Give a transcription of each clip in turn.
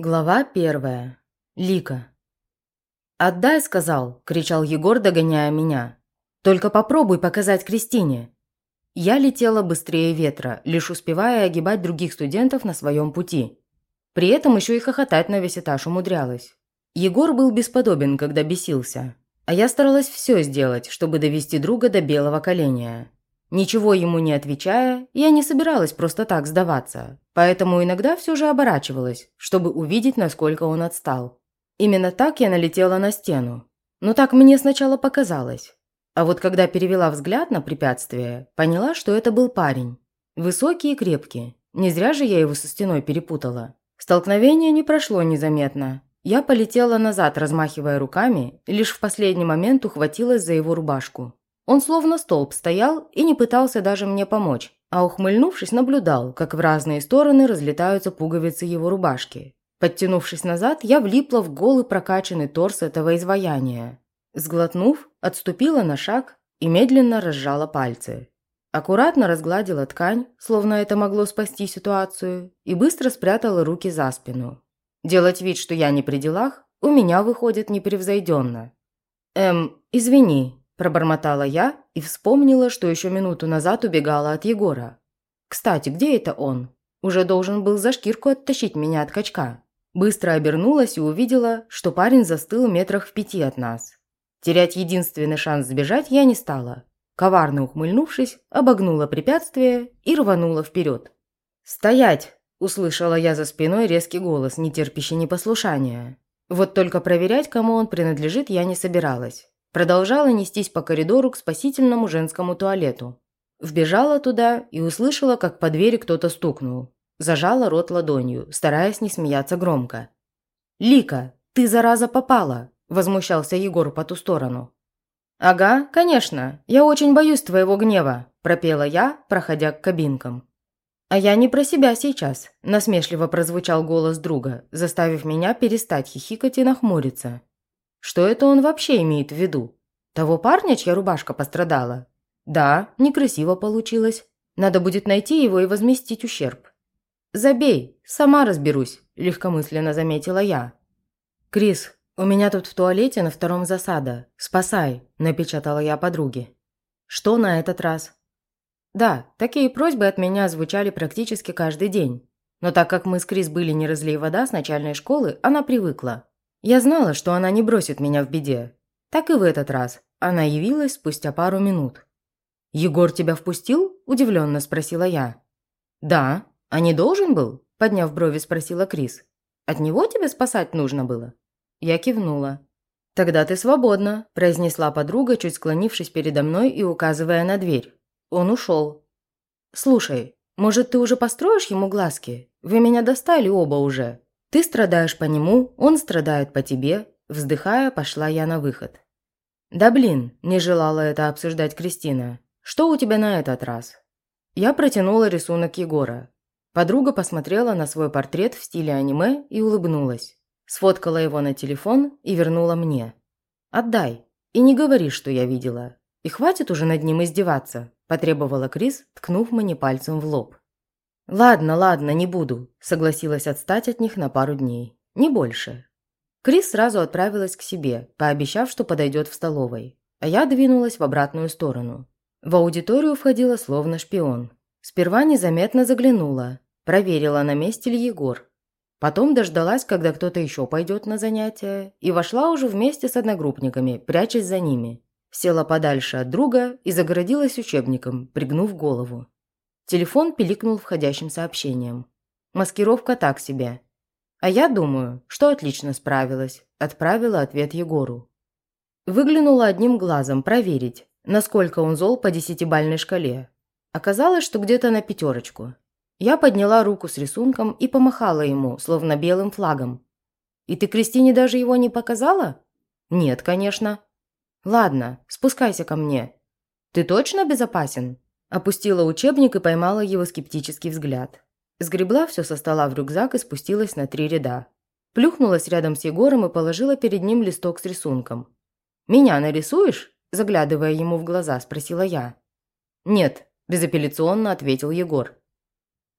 Глава первая. Лика. «Отдай», — сказал, — кричал Егор, догоняя меня. «Только попробуй показать Кристине». Я летела быстрее ветра, лишь успевая огибать других студентов на своем пути. При этом еще и хохотать на весь этаж умудрялась. Егор был бесподобен, когда бесился. А я старалась все сделать, чтобы довести друга до белого коленя. Ничего ему не отвечая, я не собиралась просто так сдаваться, поэтому иногда все же оборачивалась, чтобы увидеть, насколько он отстал. Именно так я налетела на стену. Но так мне сначала показалось. А вот когда перевела взгляд на препятствие, поняла, что это был парень. Высокий и крепкий. Не зря же я его со стеной перепутала. Столкновение не прошло незаметно. Я полетела назад, размахивая руками, лишь в последний момент ухватилась за его рубашку. Он словно столб стоял и не пытался даже мне помочь, а ухмыльнувшись, наблюдал, как в разные стороны разлетаются пуговицы его рубашки. Подтянувшись назад, я влипла в голый прокачанный торс этого изваяния. Сглотнув, отступила на шаг и медленно разжала пальцы. Аккуратно разгладила ткань, словно это могло спасти ситуацию, и быстро спрятала руки за спину. Делать вид, что я не при делах, у меня выходит непревзойденно. «Эм, извини», Пробормотала я и вспомнила, что еще минуту назад убегала от Егора. «Кстати, где это он? Уже должен был за шкирку оттащить меня от качка». Быстро обернулась и увидела, что парень застыл метрах в пяти от нас. Терять единственный шанс сбежать я не стала. Коварно ухмыльнувшись, обогнула препятствие и рванула вперед. «Стоять!» – услышала я за спиной резкий голос, не терпящий непослушания. Вот только проверять, кому он принадлежит, я не собиралась. Продолжала нестись по коридору к спасительному женскому туалету. Вбежала туда и услышала, как по двери кто-то стукнул. Зажала рот ладонью, стараясь не смеяться громко. «Лика, ты, зараза, попала!» – возмущался Егор по ту сторону. «Ага, конечно, я очень боюсь твоего гнева», – пропела я, проходя к кабинкам. «А я не про себя сейчас», – насмешливо прозвучал голос друга, заставив меня перестать хихикать и нахмуриться. Что это он вообще имеет в виду? Того парня, чья рубашка пострадала? Да, некрасиво получилось. Надо будет найти его и возместить ущерб. «Забей, сама разберусь», – легкомысленно заметила я. «Крис, у меня тут в туалете на втором засада. Спасай», – напечатала я подруге. «Что на этот раз?» Да, такие просьбы от меня звучали практически каждый день. Но так как мы с Крис были не разлей вода с начальной школы, она привыкла. Я знала, что она не бросит меня в беде. Так и в этот раз. Она явилась спустя пару минут. «Егор тебя впустил?» – удивленно спросила я. «Да. А не должен был?» – подняв брови, спросила Крис. «От него тебе спасать нужно было?» Я кивнула. «Тогда ты свободна», – произнесла подруга, чуть склонившись передо мной и указывая на дверь. Он ушел. «Слушай, может, ты уже построишь ему глазки? Вы меня достали оба уже», ты страдаешь по нему, он страдает по тебе. Вздыхая, пошла я на выход. Да блин, не желала это обсуждать Кристина. Что у тебя на этот раз? Я протянула рисунок Егора. Подруга посмотрела на свой портрет в стиле аниме и улыбнулась. Сфоткала его на телефон и вернула мне. «Отдай. И не говори, что я видела. И хватит уже над ним издеваться», – потребовала Крис, ткнув мне пальцем в лоб. «Ладно, ладно, не буду», – согласилась отстать от них на пару дней. Не больше. Крис сразу отправилась к себе, пообещав, что подойдет в столовой. А я двинулась в обратную сторону. В аудиторию входила словно шпион. Сперва незаметно заглянула, проверила, на месте ли Егор. Потом дождалась, когда кто-то еще пойдет на занятия, и вошла уже вместе с одногруппниками, прячась за ними. Села подальше от друга и загородилась учебником, пригнув голову. Телефон пиликнул входящим сообщением. Маскировка так себе. А я думаю, что отлично справилась. Отправила ответ Егору. Выглянула одним глазом проверить, насколько он зол по десятибальной шкале. Оказалось, что где-то на пятерочку. Я подняла руку с рисунком и помахала ему, словно белым флагом. «И ты Кристине даже его не показала?» «Нет, конечно». «Ладно, спускайся ко мне». «Ты точно безопасен?» Опустила учебник и поймала его скептический взгляд. Сгребла все со стола в рюкзак и спустилась на три ряда. Плюхнулась рядом с Егором и положила перед ним листок с рисунком. «Меня нарисуешь?» – заглядывая ему в глаза, спросила я. «Нет», – безапелляционно ответил Егор.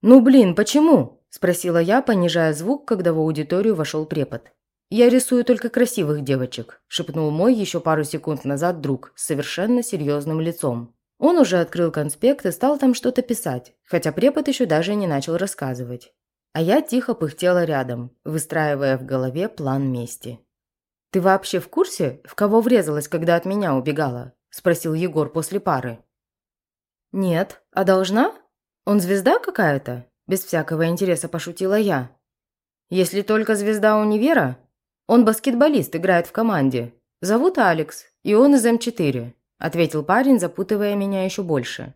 «Ну блин, почему?» – спросила я, понижая звук, когда в аудиторию вошел препод. «Я рисую только красивых девочек», – шепнул мой еще пару секунд назад друг с совершенно серьезным лицом. Он уже открыл конспект и стал там что-то писать, хотя препод еще даже не начал рассказывать. А я тихо пыхтела рядом, выстраивая в голове план мести. «Ты вообще в курсе, в кого врезалась, когда от меня убегала?» – спросил Егор после пары. «Нет. А должна? Он звезда какая-то?» Без всякого интереса пошутила я. «Если только звезда универа, он баскетболист, играет в команде. Зовут Алекс, и он из М4», – ответил парень, запутывая меня еще больше.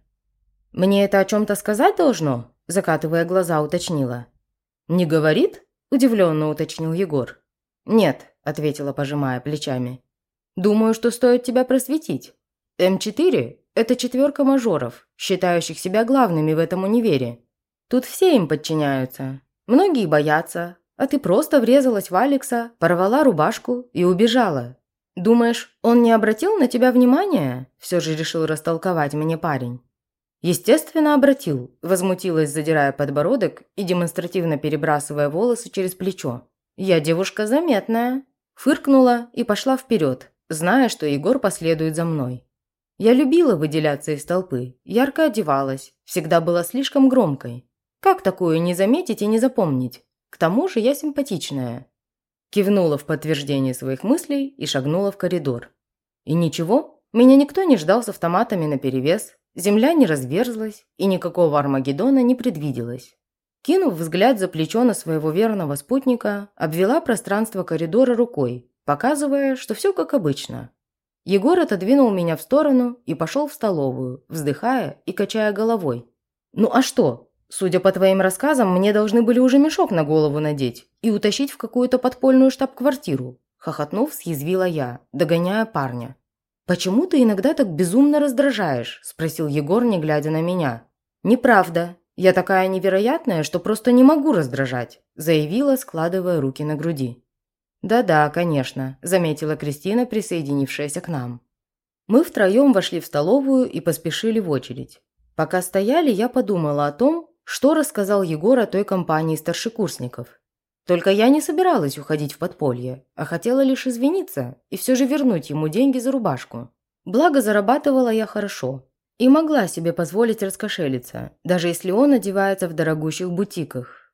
«Мне это о чем-то сказать должно?» – закатывая глаза, уточнила. «Не говорит?» – удивленно уточнил Егор. «Нет», – ответила, пожимая плечами. «Думаю, что стоит тебя просветить. М4 – это четверка мажоров, считающих себя главными в этом универе. Тут все им подчиняются. Многие боятся, а ты просто врезалась в Алекса, порвала рубашку и убежала. Думаешь, он не обратил на тебя внимания?» – все же решил растолковать мне парень. Естественно, обратил, возмутилась, задирая подбородок и демонстративно перебрасывая волосы через плечо. «Я девушка заметная», – фыркнула и пошла вперед, зная, что Егор последует за мной. Я любила выделяться из толпы, ярко одевалась, всегда была слишком громкой. Как такую не заметить и не запомнить? К тому же я симпатичная. Кивнула в подтверждение своих мыслей и шагнула в коридор. И ничего, меня никто не ждал с автоматами наперевес, земля не разверзлась и никакого Армагеддона не предвиделось. Кинув взгляд за плечо на своего верного спутника, обвела пространство коридора рукой, показывая, что все как обычно. Егор отодвинул меня в сторону и пошел в столовую, вздыхая и качая головой. «Ну а что? Судя по твоим рассказам, мне должны были уже мешок на голову надеть и утащить в какую-то подпольную штаб-квартиру», хохотнув, съязвила я, догоняя парня. «Почему ты иногда так безумно раздражаешь?» – спросил Егор, не глядя на меня. «Неправда. Я такая невероятная, что просто не могу раздражать», – заявила, складывая руки на груди. «Да-да, конечно», – заметила Кристина, присоединившаяся к нам. Мы втроем вошли в столовую и поспешили в очередь. Пока стояли, я подумала о том, что рассказал Егор о той компании старшекурсников. Только я не собиралась уходить в подполье, а хотела лишь извиниться и все же вернуть ему деньги за рубашку. Благо, зарабатывала я хорошо и могла себе позволить раскошелиться, даже если он одевается в дорогущих бутиках.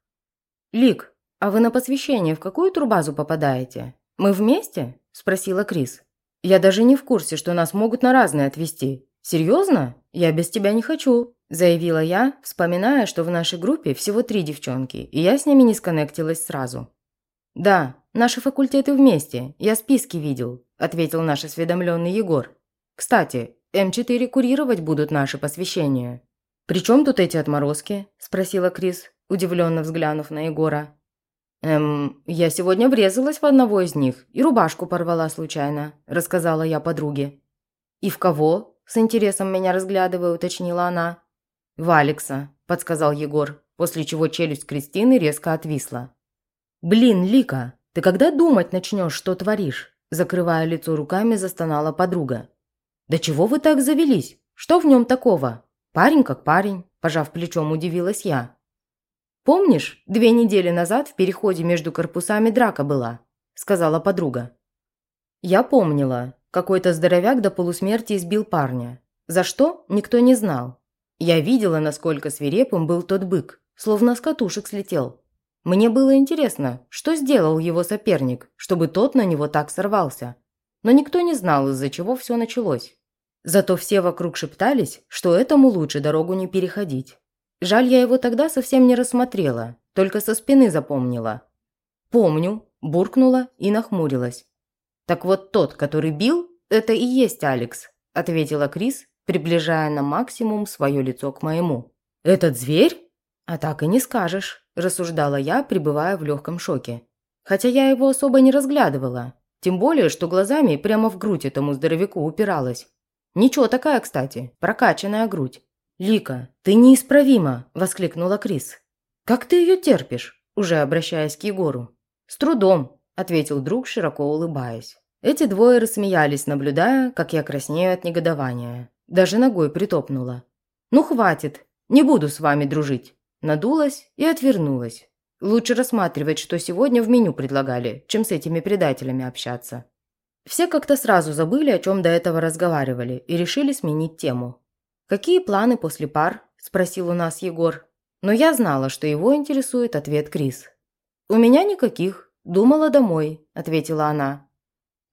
«Лик, а вы на посвящение в какую турбазу попадаете? Мы вместе?» – спросила Крис. «Я даже не в курсе, что нас могут на разные отвезти. Серьезно? Я без тебя не хочу», заявила я, вспоминая, что в нашей группе всего три девчонки, и я с ними не сконнектилась сразу. «Да, наши факультеты вместе, я списки видел», ответил наш осведомленный Егор. «Кстати, М4 курировать будут наши посвящения». «При чем тут эти отморозки?» – спросила Крис, удивленно взглянув на Егора. «Эм, я сегодня врезалась в одного из них и рубашку порвала случайно», – рассказала я подруге. «И в кого?» – с интересом меня разглядывая, уточнила она. «В Алекса», – подсказал Егор, после чего челюсть Кристины резко отвисла. «Блин, Лика, ты когда думать начнешь, что творишь?» Закрывая лицо руками, застонала подруга. «Да чего вы так завелись? Что в нем такого? Парень как парень», – пожав плечом, удивилась я. «Помнишь, две недели назад в переходе между корпусами драка была?» – сказала подруга. Я помнила. Какой-то здоровяк до полусмерти избил парня. За что, никто не знал. Я видела, насколько свирепым был тот бык, словно с катушек слетел. Мне было интересно, что сделал его соперник, чтобы тот на него так сорвался. Но никто не знал, из-за чего все началось. Зато все вокруг шептались, что этому лучше дорогу не переходить. Жаль, я его тогда совсем не рассмотрела, только со спины запомнила. «Помню», буркнула и нахмурилась. «Так вот тот, который бил, это и есть Алекс», ответила Крис, приближая на максимум свое лицо к моему. «Этот зверь?» «А так и не скажешь», – рассуждала я, пребывая в легком шоке. Хотя я его особо не разглядывала. Тем более, что глазами прямо в грудь этому здоровяку упиралась. Ничего такая, кстати, прокачанная грудь. «Лика, ты неисправима!» – воскликнула Крис. «Как ты ее терпишь?» – уже обращаясь к Егору. «С трудом», – ответил друг, широко улыбаясь. Эти двое рассмеялись, наблюдая, как я краснею от негодования. Даже ногой притопнула. «Ну хватит, не буду с вами дружить». Надулась и отвернулась, Лучше рассматривать, что сегодня в меню предлагали, чем с этими предателями общаться. Все как-то сразу забыли, о чем до этого разговаривали, и решили сменить тему. «Какие планы после пар?» – спросил у нас Егор. Но я знала, что его интересует ответ Крис. «У меня никаких. Думала домой», – ответила она.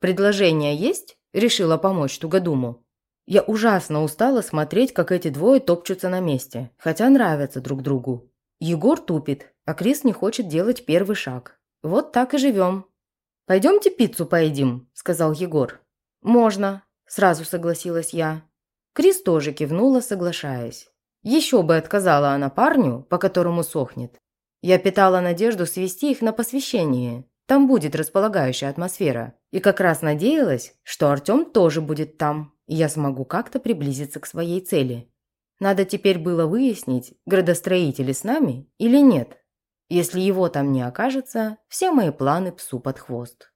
«Предложение есть?» – решила помочь Тугодуму. Я ужасно устала смотреть, как эти двое топчутся на месте, хотя нравятся друг другу. Егор тупит, а Крис не хочет делать первый шаг. Вот так и живем. «Пойдемте пиццу поедим», – сказал Егор. «Можно», – сразу согласилась я. Крис тоже кивнула, соглашаясь. Еще бы отказала она парню, по которому сохнет. Я питала надежду свести их на посвящение. Там будет располагающая атмосфера. И как раз надеялась, что Артем тоже будет там, я смогу как-то приблизиться к своей цели. Надо теперь было выяснить, градостроители с нами или нет. Если его там не окажется, все мои планы псу под хвост.